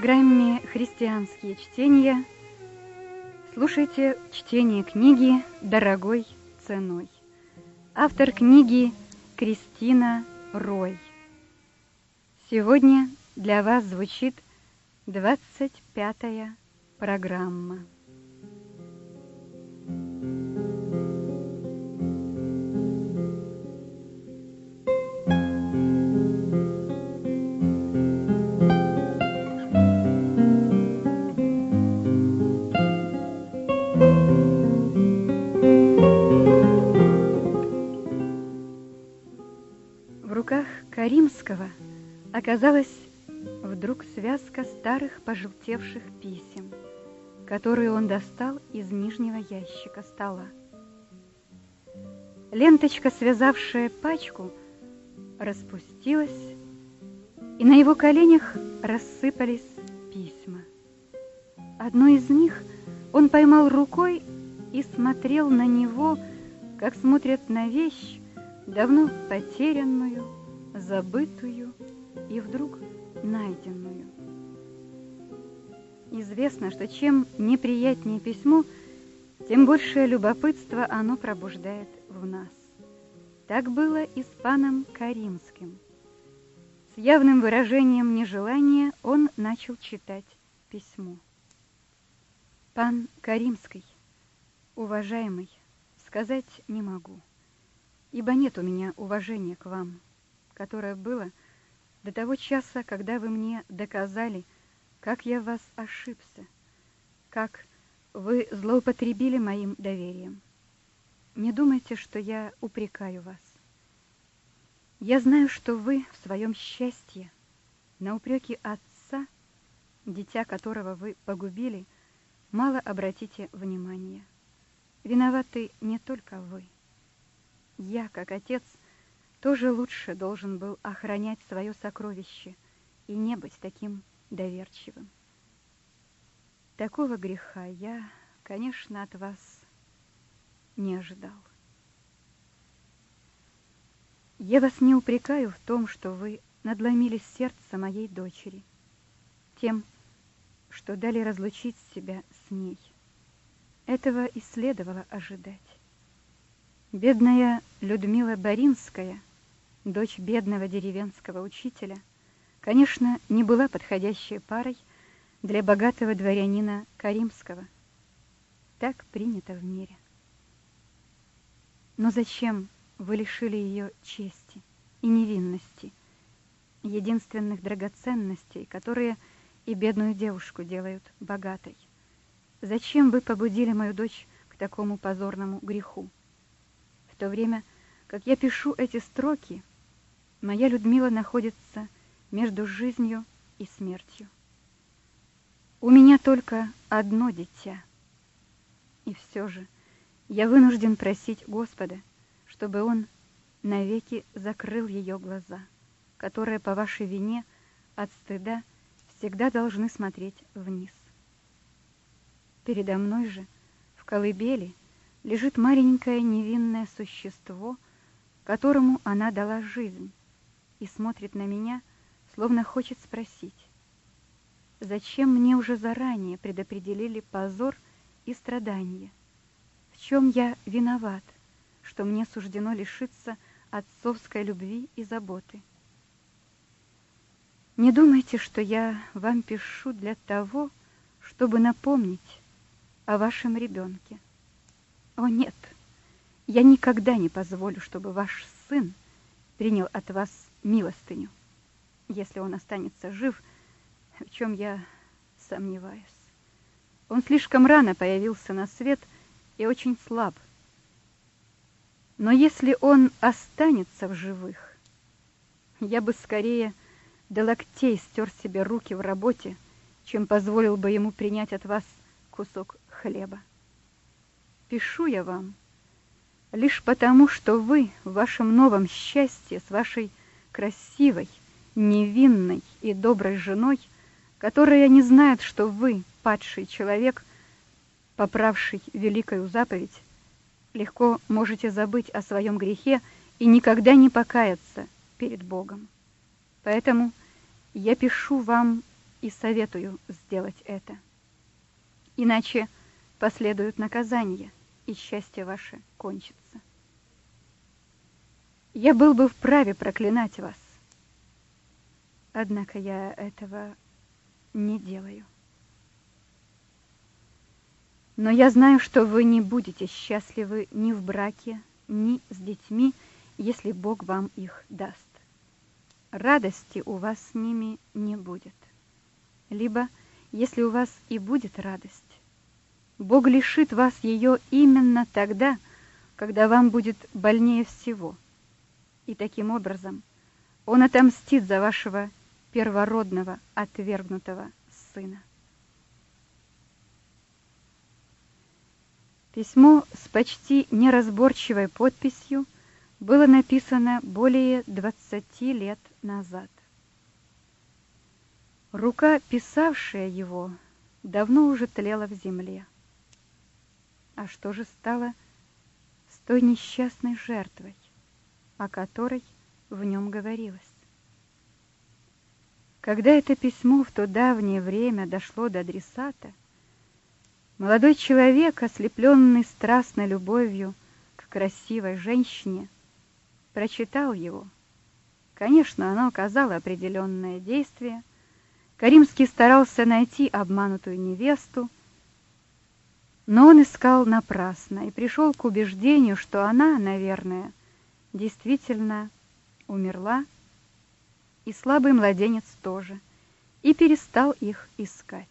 программе «Христианские чтения» слушайте чтение книги «Дорогой ценой». Автор книги Кристина Рой. Сегодня для вас звучит 25-я программа. Оказалась вдруг связка старых пожелтевших писем, которые он достал из нижнего ящика стола. Ленточка, связавшая пачку, распустилась, и на его коленях рассыпались письма. Одно из них он поймал рукой и смотрел на него, как смотрят на вещь, давно потерянную, забытую и вдруг найденную. Известно, что чем неприятнее письмо, тем большее любопытство оно пробуждает в нас. Так было и с паном Каримским. С явным выражением нежелания он начал читать письмо. Пан Каримский, уважаемый, сказать не могу, ибо нет у меня уважения к вам которое было до того часа, когда вы мне доказали, как я вас ошибся, как вы злоупотребили моим доверием. Не думайте, что я упрекаю вас. Я знаю, что вы в своем счастье на упреки отца, дитя которого вы погубили, мало обратите внимания. Виноваты не только вы. Я, как отец, тоже лучше должен был охранять свое сокровище и не быть таким доверчивым. Такого греха я, конечно, от вас не ожидал. Я вас не упрекаю в том, что вы надломили сердце моей дочери, тем, что дали разлучить себя с ней. Этого и следовало ожидать. Бедная Людмила Боринская — дочь бедного деревенского учителя, конечно, не была подходящей парой для богатого дворянина Каримского. Так принято в мире. Но зачем вы лишили ее чести и невинности, единственных драгоценностей, которые и бедную девушку делают богатой? Зачем вы побудили мою дочь к такому позорному греху? В то время, как я пишу эти строки, Моя Людмила находится между жизнью и смертью. У меня только одно дитя. И все же я вынужден просить Господа, чтобы Он навеки закрыл ее глаза, которые по вашей вине от стыда всегда должны смотреть вниз. Передо мной же в колыбели лежит маленькое невинное существо, которому она дала жизнь, и смотрит на меня, словно хочет спросить, зачем мне уже заранее предопределили позор и страдания? В чем я виноват, что мне суждено лишиться отцовской любви и заботы? Не думайте, что я вам пишу для того, чтобы напомнить о вашем ребенке. О нет, я никогда не позволю, чтобы ваш сын принял от вас милостыню, если он останется жив, в чем я сомневаюсь. Он слишком рано появился на свет и очень слаб. Но если он останется в живых, я бы скорее до локтей стер себе руки в работе, чем позволил бы ему принять от вас кусок хлеба. Пишу я вам лишь потому, что вы в вашем новом счастье с вашей красивой, невинной и доброй женой, которая не знает, что вы, падший человек, поправший великую заповедь, легко можете забыть о своем грехе и никогда не покаяться перед Богом. Поэтому я пишу вам и советую сделать это. Иначе последуют наказания, и счастье ваше кончится. Я был бы вправе проклинать вас. Однако я этого не делаю. Но я знаю, что вы не будете счастливы ни в браке, ни с детьми, если Бог вам их даст. Радости у вас с ними не будет. Либо, если у вас и будет радость, Бог лишит вас ее именно тогда, когда вам будет больнее всего. И таким образом Он отомстит за вашего первородного отвергнутого сына. Письмо с почти неразборчивой подписью было написано более 20 лет назад. Рука, писавшая его, давно уже тлела в земле. А что же стало с той несчастной жертвой, о которой в нем говорилось? Когда это письмо в то давнее время дошло до адресата, молодой человек, ослепленный страстной любовью к красивой женщине, прочитал его. Конечно, оно оказало определенное действие. Каримский старался найти обманутую невесту, но он искал напрасно и пришел к убеждению, что она, наверное, действительно умерла, и слабый младенец тоже, и перестал их искать.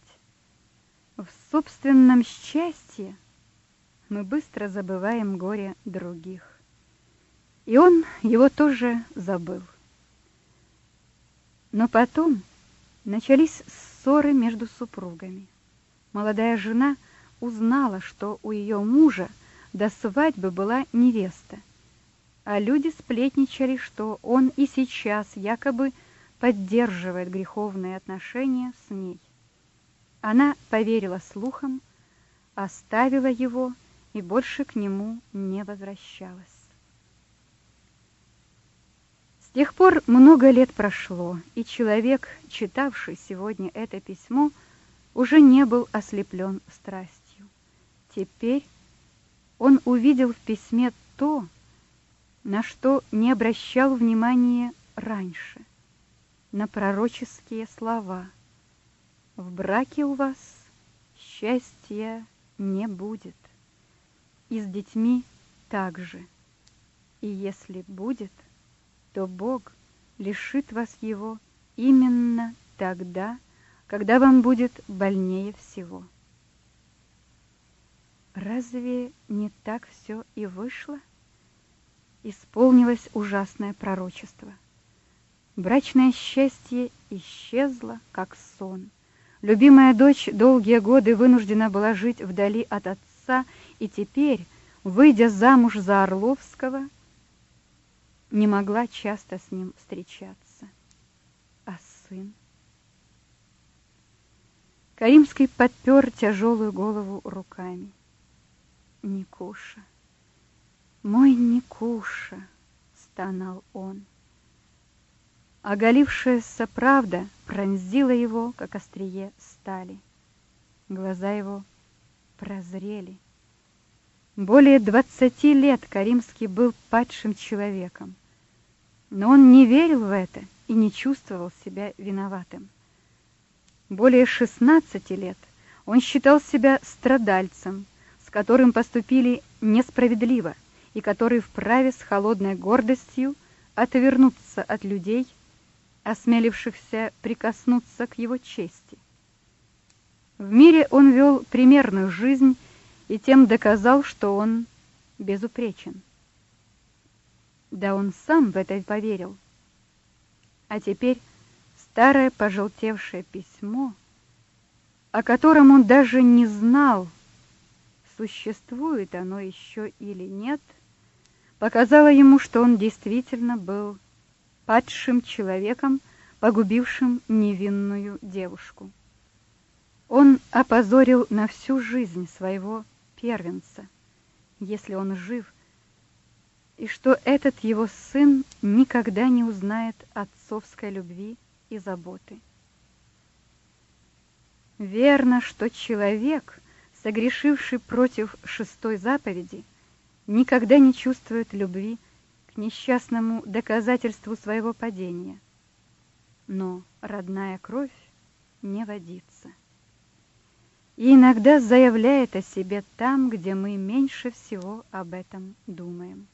В собственном счастье мы быстро забываем горе других. И он его тоже забыл. Но потом начались ссоры между супругами. Молодая жена узнала, что у ее мужа до свадьбы была невеста, а люди сплетничали, что он и сейчас якобы поддерживает греховные отношения с ней. Она поверила слухам, оставила его и больше к нему не возвращалась. С тех пор много лет прошло, и человек, читавший сегодня это письмо, уже не был ослеплен страстью. Теперь он увидел в письме то, на что не обращал внимания раньше, на пророческие слова. В браке у вас счастья не будет, и с детьми также. И если будет, то Бог лишит вас его именно тогда, когда вам будет больнее всего. Разве не так все и вышло? Исполнилось ужасное пророчество. Брачное счастье исчезло, как сон. Любимая дочь долгие годы вынуждена была жить вдали от отца, и теперь, выйдя замуж за Орловского, не могла часто с ним встречаться. А сын? Каримский подпер тяжелую голову руками. Никуша. «Мой Никуша!» — стонал он. Оголившаяся правда пронзила его, как острие стали. Глаза его прозрели. Более двадцати лет Каримский был падшим человеком, но он не верил в это и не чувствовал себя виноватым. Более шестнадцати лет он считал себя страдальцем, с которым поступили несправедливо — и который вправе с холодной гордостью отвернуться от людей, осмелившихся прикоснуться к его чести. В мире он вел примерную жизнь и тем доказал, что он безупречен. Да он сам в это поверил. А теперь старое пожелтевшее письмо, о котором он даже не знал, существует оно еще или нет — показала ему, что он действительно был падшим человеком, погубившим невинную девушку. Он опозорил на всю жизнь своего первенца, если он жив, и что этот его сын никогда не узнает отцовской любви и заботы. Верно, что человек, согрешивший против шестой заповеди, никогда не чувствует любви к несчастному доказательству своего падения. Но родная кровь не водится. И иногда заявляет о себе там, где мы меньше всего об этом думаем.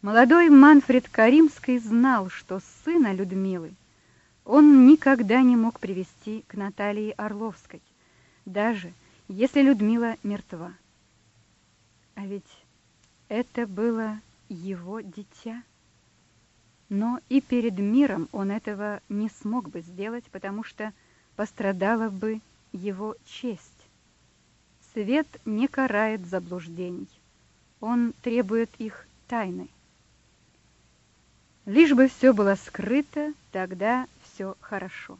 Молодой Манфред Каримский знал, что сына Людмилы он никогда не мог привести к Наталье Орловской, даже если Людмила мертва. А ведь это было его дитя. Но и перед миром он этого не смог бы сделать, потому что пострадала бы его честь. Свет не карает заблуждений. Он требует их тайны. Лишь бы все было скрыто, тогда все хорошо.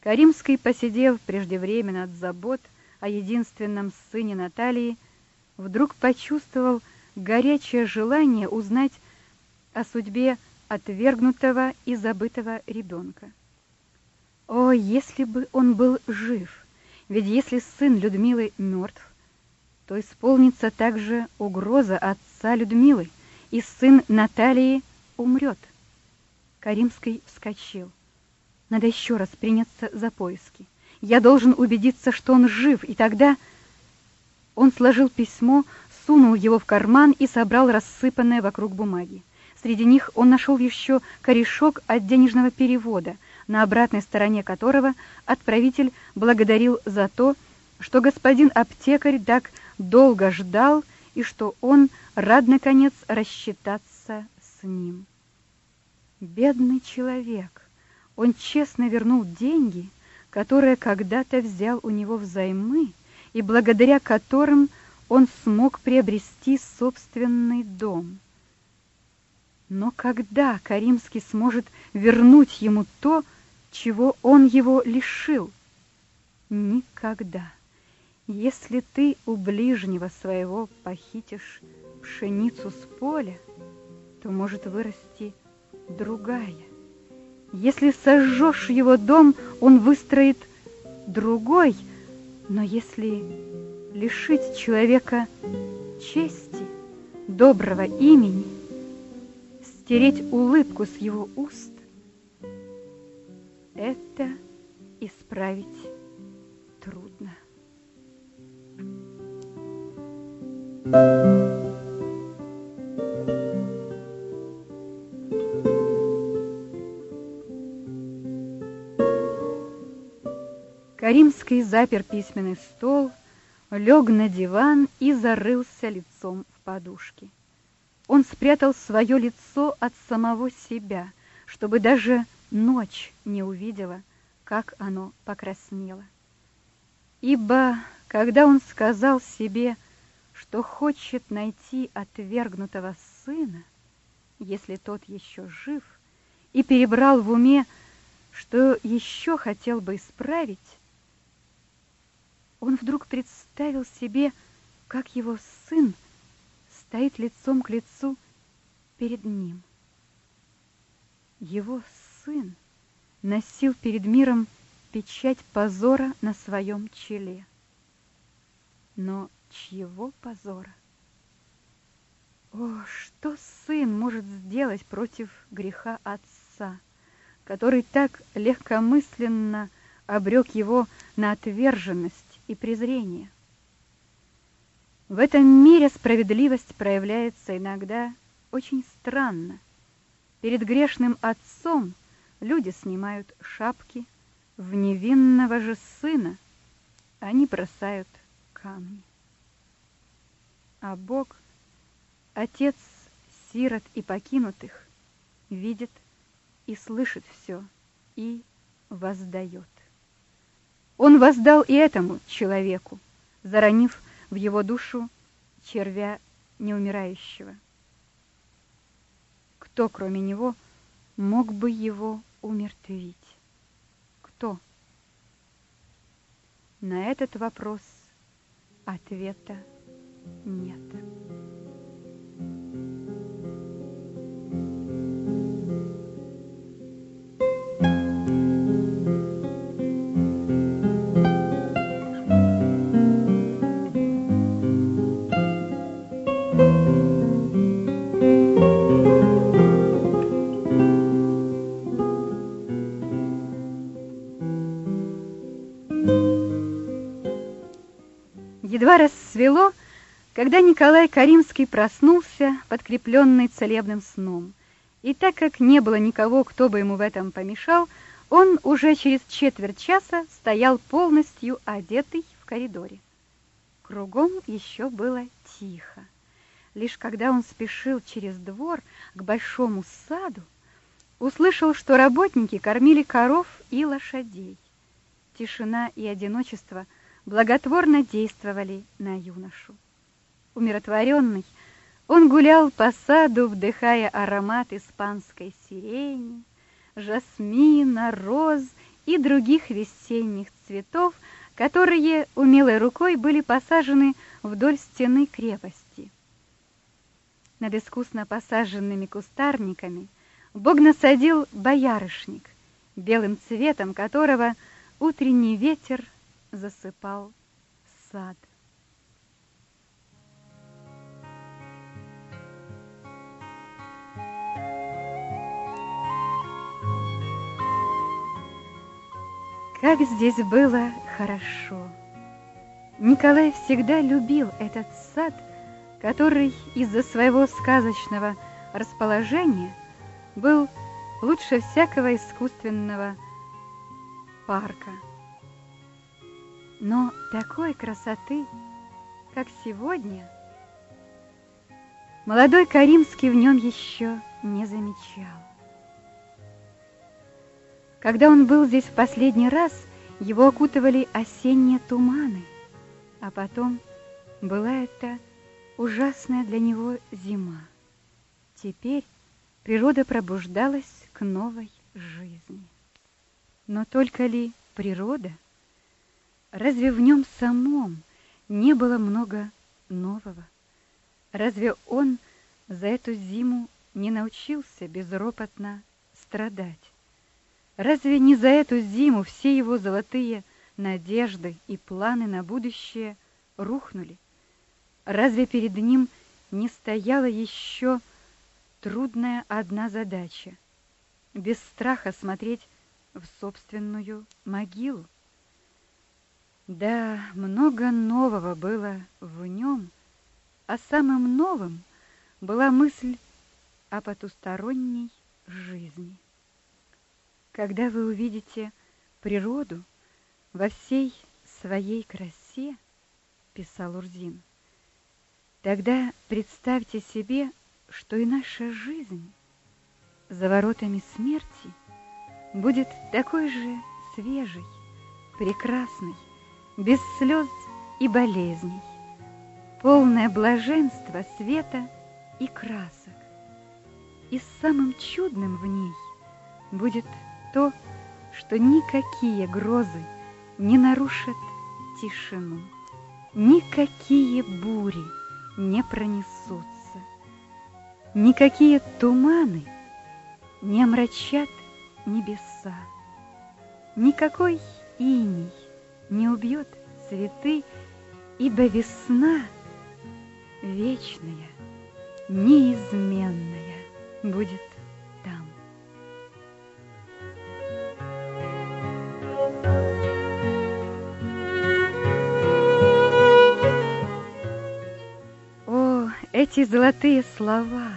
Каримский, посидев преждевременно от забот о единственном сыне Натальи, вдруг почувствовал горячее желание узнать о судьбе отвергнутого и забытого ребенка. О, если бы он был жив! Ведь если сын Людмилы мертв, то исполнится также угроза отца Людмилы, и сын Натальи умрет. Каримский вскочил. Надо еще раз приняться за поиски. Я должен убедиться, что он жив, и тогда... Он сложил письмо, сунул его в карман и собрал рассыпанное вокруг бумаги. Среди них он нашел еще корешок от денежного перевода, на обратной стороне которого отправитель благодарил за то, что господин аптекарь так долго ждал и что он рад, наконец, рассчитаться с ним. Бедный человек! Он честно вернул деньги, которые когда-то взял у него взаймы, и благодаря которым он смог приобрести собственный дом. Но когда Каримский сможет вернуть ему то, чего он его лишил? Никогда. Если ты у ближнего своего похитишь пшеницу с поля, то может вырасти другая. Если сожжешь его дом, он выстроит другой, но если лишить человека чести, доброго имени, стереть улыбку с его уст, это исправить трудно. Thank you. Каримский запер письменный стол, лег на диван и зарылся лицом в подушки. Он спрятал свое лицо от самого себя, чтобы даже ночь не увидела, как оно покраснело. Ибо, когда он сказал себе, что хочет найти отвергнутого сына, если тот еще жив, и перебрал в уме, что еще хотел бы исправить, он вдруг представил себе, как его сын стоит лицом к лицу перед ним. Его сын носил перед миром печать позора на своем челе. Но чьего позора? О, что сын может сделать против греха отца, который так легкомысленно обрек его на отверженность и презрение. В этом мире справедливость проявляется иногда очень странно. Перед грешным отцом люди снимают шапки, в невинного же сына они бросают камни. А Бог, Отец сирот и покинутых, видит и слышит все и воздает. Он воздал и этому человеку, заронив в его душу червя неумирающего. Кто, кроме него, мог бы его умертвить? Кто? На этот вопрос ответа нет. Едва рассвело, когда Николай Каримский проснулся, подкрепленный целебным сном. И так как не было никого, кто бы ему в этом помешал, он уже через четверть часа стоял полностью одетый в коридоре. Кругом еще было тихо. Лишь когда он спешил через двор к большому саду, услышал, что работники кормили коров и лошадей. Тишина и одиночество благотворно действовали на юношу. Умиротворенный, он гулял по саду, вдыхая аромат испанской сирени, жасмина, роз и других весенних цветов, которые умелой рукой были посажены вдоль стены крепости. Над искусно посаженными кустарниками Бог насадил боярышник, белым цветом которого утренний ветер засыпал сад. Как здесь было хорошо! Николай всегда любил этот сад, который из-за своего сказочного расположения был лучше всякого искусственного парка. Но такой красоты, как сегодня, молодой Каримский в нем еще не замечал. Когда он был здесь в последний раз, его окутывали осенние туманы, а потом была это ужасная для него зима. Теперь природа пробуждалась к новой жизни. Но только ли природа? Разве в нем самом не было много нового? Разве он за эту зиму не научился безропотно страдать? Разве не за эту зиму все его золотые надежды и планы на будущее рухнули? Разве перед ним не стояла еще трудная одна задача — без страха смотреть в собственную могилу? Да, много нового было в нем, а самым новым была мысль о потусторонней жизни. Когда вы увидите природу во всей своей красе, писал Урзин, тогда представьте себе, что и наша жизнь за воротами смерти будет такой же свежей, прекрасной, без слез и болезней, полное блаженство света и красок. И самым чудным в ней будет то, что никакие грозы не нарушат тишину, никакие бури не пронесутся, никакие туманы не омрачат небеса, никакой иней не убьет цветы, ибо весна вечная, неизменная будет Эти золотые слова,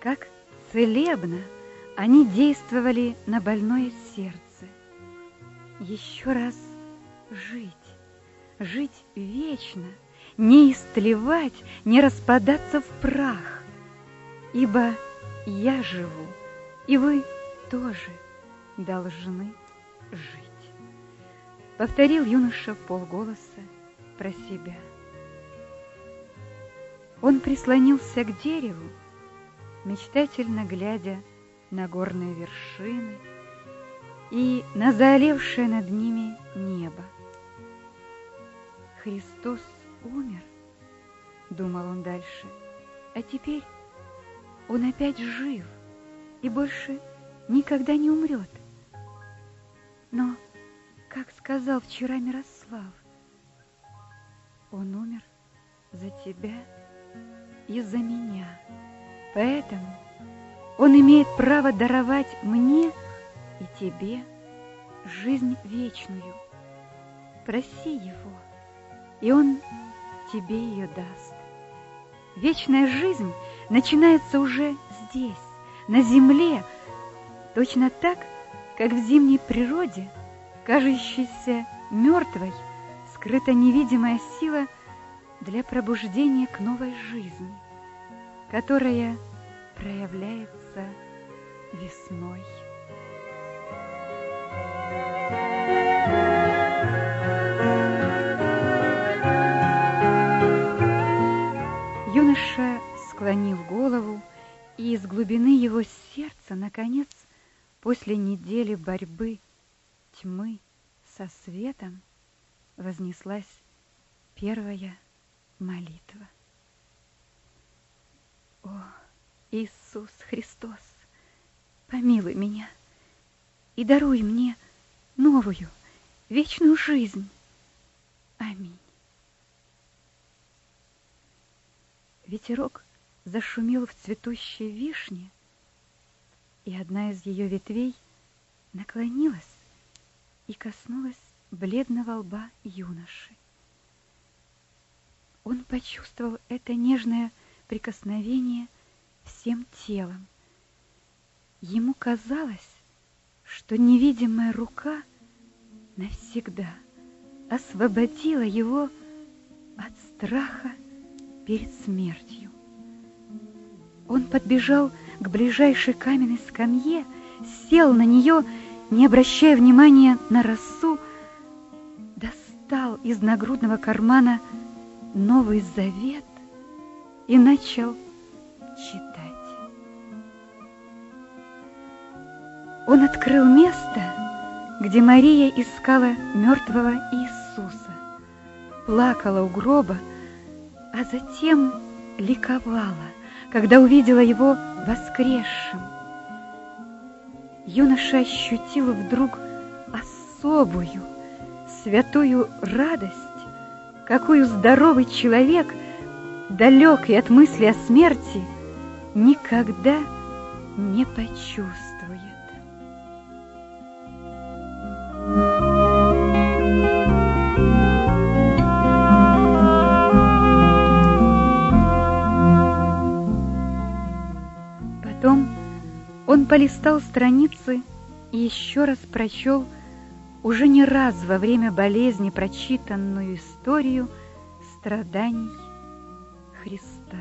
как целебно они действовали на больное сердце. Еще раз жить, жить вечно, не истлевать, не распадаться в прах, ибо я живу, и вы тоже должны жить. Повторил юноша полголоса про себя. Он прислонился к дереву, мечтательно глядя на горные вершины и на заолевшее над ними небо. Христос умер, думал он дальше, а теперь он опять жив и больше никогда не умрет. Но, как сказал вчера Мирослав, он умер за тебя из-за меня. Поэтому он имеет право даровать мне и тебе жизнь вечную. Проси его, и он тебе ее даст. Вечная жизнь начинается уже здесь, на земле, точно так, как в зимней природе, кажущейся мертвой, скрыта невидимая сила для пробуждения к новой жизни, которая проявляется весной. Юноша склонил голову, и из глубины его сердца, наконец, после недели борьбы тьмы со светом, вознеслась первая молитва. О, Иисус Христос, помилуй меня и даруй мне новую, вечную жизнь. Аминь. Ветерок зашумел в цветущей вишне, и одна из ее ветвей наклонилась и коснулась бледного лба юноши. Он почувствовал это нежное прикосновение всем телом. Ему казалось, что невидимая рука навсегда освободила его от страха перед смертью. Он подбежал к ближайшей каменной скамье, сел на нее, не обращая внимания на росу, достал из нагрудного кармана Новый Завет и начал читать. Он открыл место, где Мария искала мертвого Иисуса, плакала у гроба, а затем ликовала, когда увидела его воскресшим. Юноша ощутил вдруг особую, святую радость, какую здоровый человек, далекий от мысли о смерти, никогда не почувствует. Он полистал страницы и еще раз прочел уже не раз во время болезни прочитанную историю страданий Христа.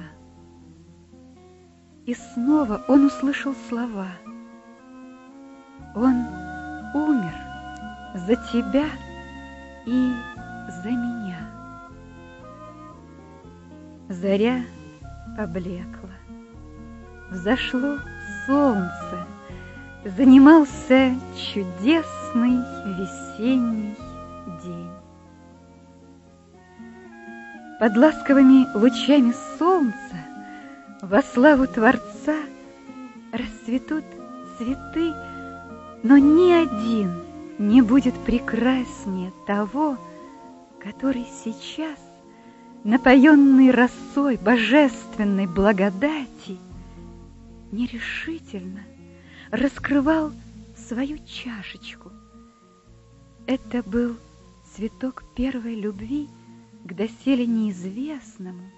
И снова он услышал слова. Он умер за тебя и за меня. Заря поблекла. Взошло солнце занимался чудесный весенний день. Под ласковыми лучами солнца во славу Творца расцветут цветы, но ни один не будет прекраснее того, который сейчас, напоенный росой божественной благодати, нерешительно раскрывал свою чашечку. Это был цветок первой любви к доселе неизвестному,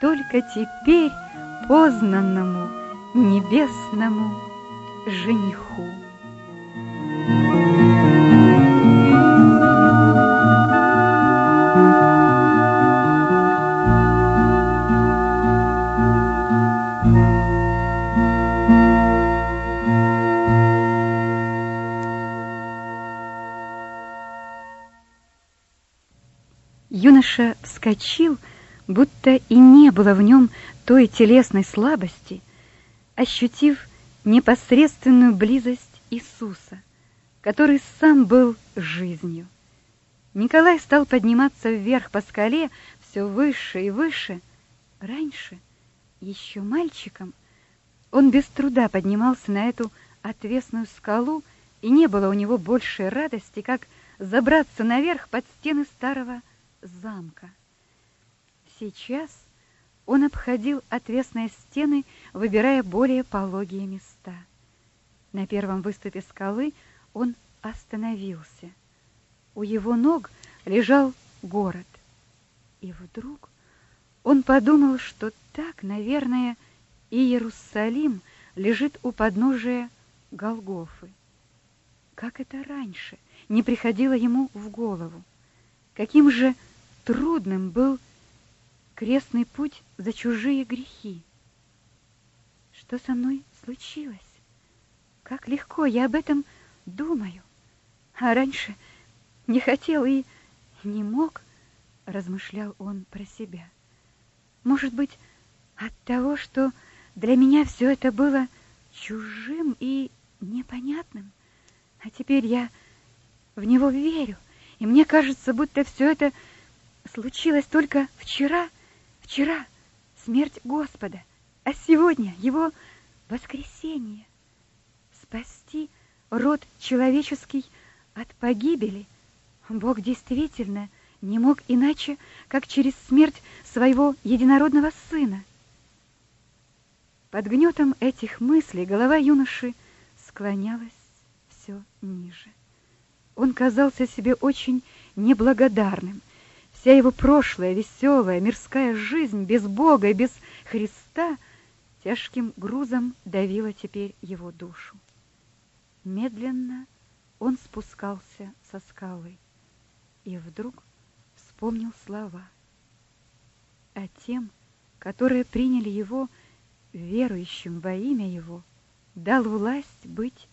только теперь познанному небесному жениху. Вскочил, будто и не было в нем той телесной слабости, ощутив непосредственную близость Иисуса, который сам был жизнью. Николай стал подниматься вверх по скале все выше и выше. Раньше, еще мальчиком, он без труда поднимался на эту отвесную скалу, и не было у него большей радости, как забраться наверх под стены старого замка. Сейчас он обходил отвесные стены, выбирая более пологие места. На первом выступе скалы он остановился. У его ног лежал город. И вдруг Он подумал, что так, наверное, и Иерусалим лежит у подножия Голгофы. Как это раньше не приходило ему в голову? Каким же трудным был крестный путь за чужие грехи? Что со мной случилось? Как легко я об этом думаю. А раньше не хотел и не мог, размышлял он про себя. Может быть, от того, что для меня все это было чужим и непонятным. А теперь я в него верю, и мне кажется, будто все это случилось только вчера, вчера смерть Господа, а сегодня его воскресение. Спасти род человеческий от погибели Бог действительно не мог иначе, как через смерть своего единородного сына. Под гнетом этих мыслей голова юноши склонялась все ниже. Он казался себе очень неблагодарным. Вся его прошлая, веселая, мирская жизнь без Бога и без Христа тяжким грузом давила теперь его душу. Медленно он спускался со скалы и вдруг вспомнил слова. А тем, которые приняли его, верующим во имя его, дал власть быть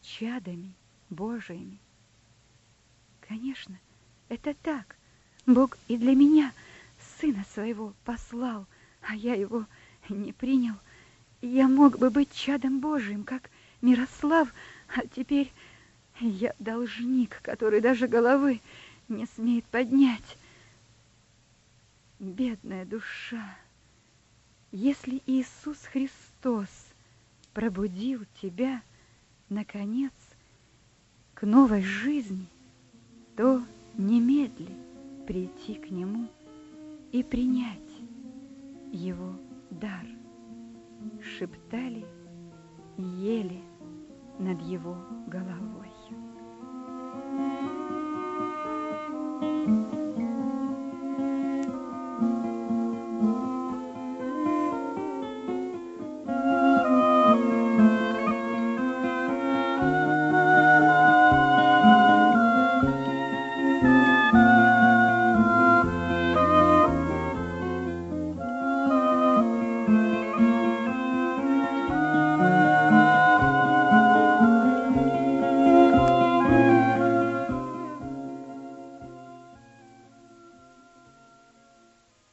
чадами Божиими. Конечно, это так. Бог и для меня сына своего послал, а я его не принял. Я мог бы быть чадом Божиим, как Мирослав, а теперь я должник, который даже головы не смеет поднять. Бедная душа, если Иисус Христос пробудил тебя, наконец, к новой жизни, то немедли прийти к Нему и принять Его дар. Шептали, ели над Его головой.